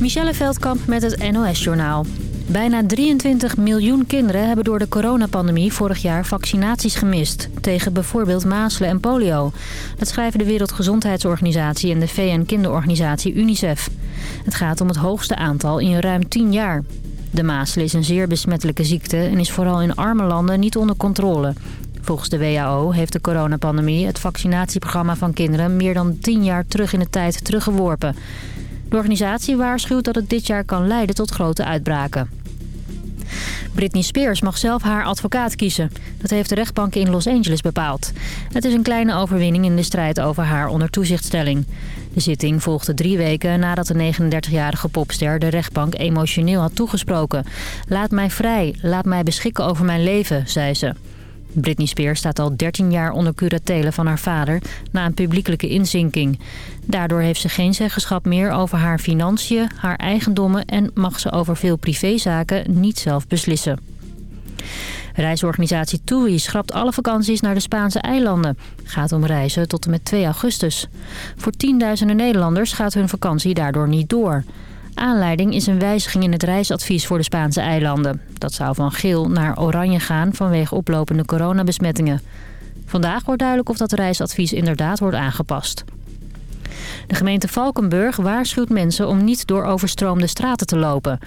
Michelle Veldkamp met het NOS-journaal. Bijna 23 miljoen kinderen hebben door de coronapandemie vorig jaar vaccinaties gemist. Tegen bijvoorbeeld mazelen en polio. Dat schrijven de Wereldgezondheidsorganisatie en de VN-kinderorganisatie UNICEF. Het gaat om het hoogste aantal in ruim 10 jaar. De mazelen is een zeer besmettelijke ziekte en is vooral in arme landen niet onder controle. Volgens de WHO heeft de coronapandemie het vaccinatieprogramma van kinderen meer dan 10 jaar terug in de tijd teruggeworpen. De organisatie waarschuwt dat het dit jaar kan leiden tot grote uitbraken. Britney Spears mag zelf haar advocaat kiezen. Dat heeft de rechtbank in Los Angeles bepaald. Het is een kleine overwinning in de strijd over haar onder toezichtstelling. De zitting volgde drie weken nadat de 39-jarige popster de rechtbank emotioneel had toegesproken. Laat mij vrij, laat mij beschikken over mijn leven, zei ze. Britney Spears staat al 13 jaar onder curatele van haar vader na een publiekelijke inzinking. Daardoor heeft ze geen zeggenschap meer over haar financiën, haar eigendommen en mag ze over veel privézaken niet zelf beslissen. Reisorganisatie TUI schrapt alle vakanties naar de Spaanse eilanden. Gaat om reizen tot en met 2 augustus. Voor tienduizenden Nederlanders gaat hun vakantie daardoor niet door. Aanleiding is een wijziging in het reisadvies voor de Spaanse eilanden. Dat zou van geel naar oranje gaan vanwege oplopende coronabesmettingen. Vandaag wordt duidelijk of dat reisadvies inderdaad wordt aangepast. De gemeente Valkenburg waarschuwt mensen om niet door overstroomde straten te lopen.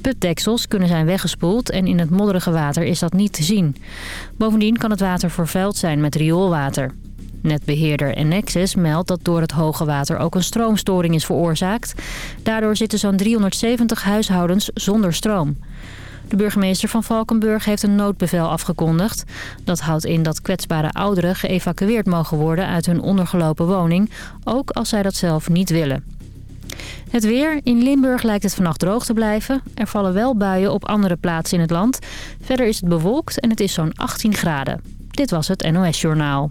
Putdeksels kunnen zijn weggespoeld en in het modderige water is dat niet te zien. Bovendien kan het water vervuild zijn met rioolwater. Netbeheerder Enexis meldt dat door het hoge water ook een stroomstoring is veroorzaakt. Daardoor zitten zo'n 370 huishoudens zonder stroom. De burgemeester van Valkenburg heeft een noodbevel afgekondigd. Dat houdt in dat kwetsbare ouderen geëvacueerd mogen worden uit hun ondergelopen woning, ook als zij dat zelf niet willen. Het weer. In Limburg lijkt het vannacht droog te blijven. Er vallen wel buien op andere plaatsen in het land. Verder is het bewolkt en het is zo'n 18 graden. Dit was het NOS Journaal.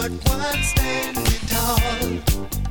but one standing tall.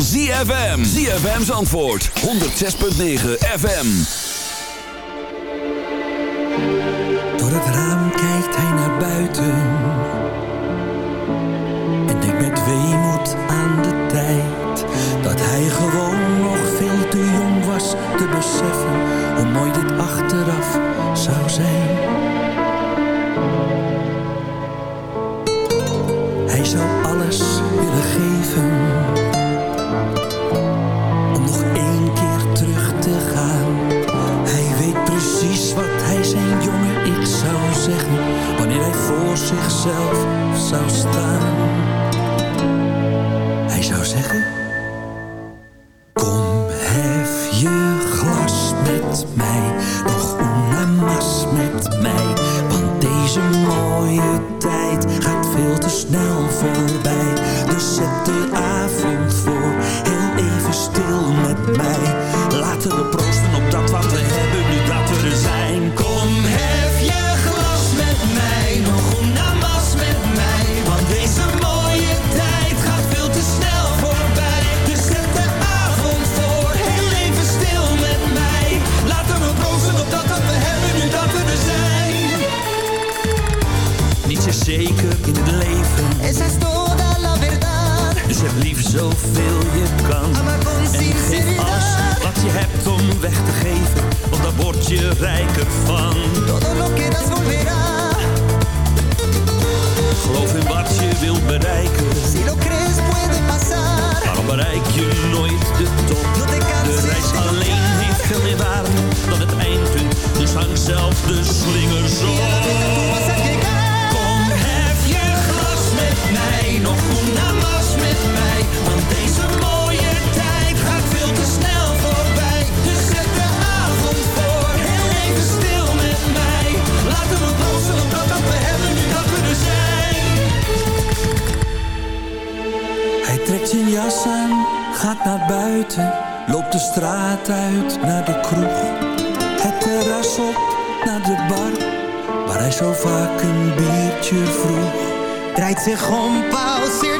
ZFM. ZFM's antwoord. 106.9 FM. Door het raam kijkt hij naar buiten. En denkt met weemoed aan de tijd. Dat hij gewoon nog veel te jong was te beseffen. Hoe mooi dit achteraf zou zijn. Zichzelf zou staan. Zich om, pauzeert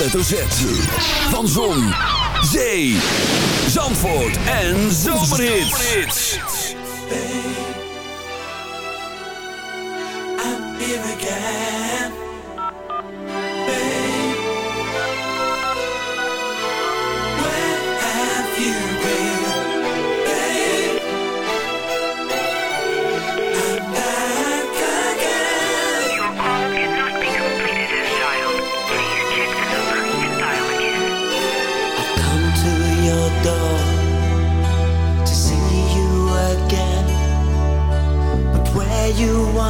hoofdletter Z. Van Zon, Zee, Zandvoort en Zomerhits. I'm here again.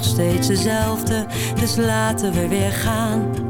nog steeds dezelfde, dus laten we weer gaan.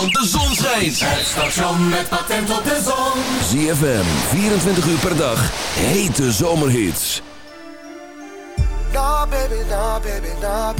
want de zon schijnt. Het station met patent op de zon. ZFM, 24 uur per dag, hete zomerhits. Nah, baby, nah, baby, nah,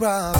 problem.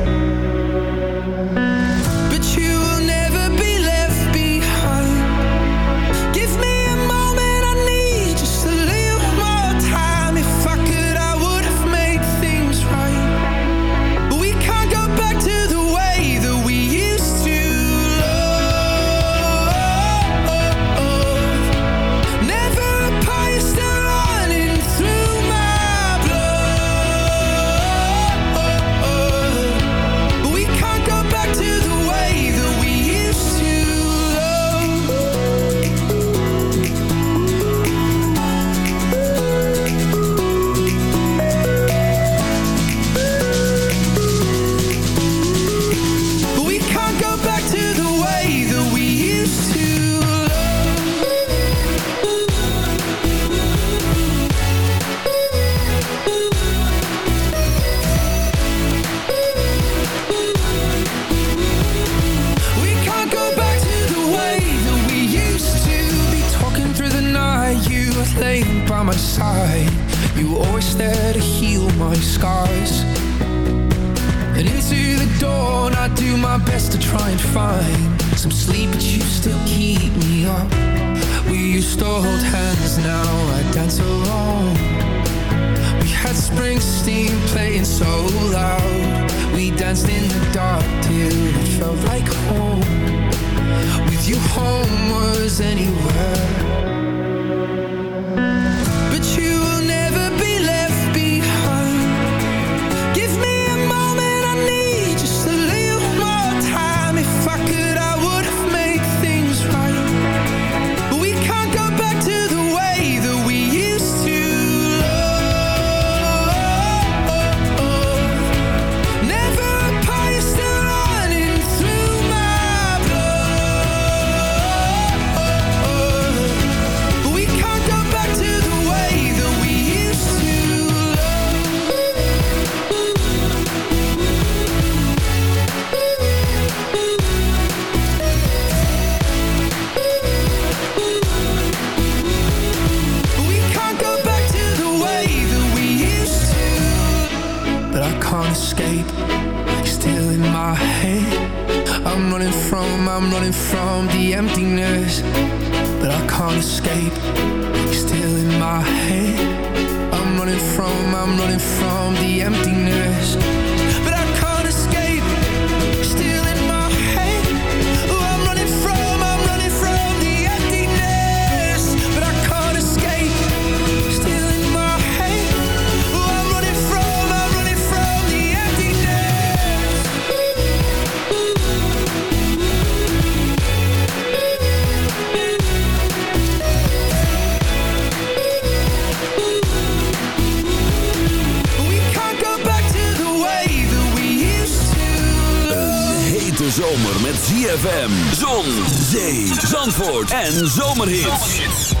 En Zomerhits.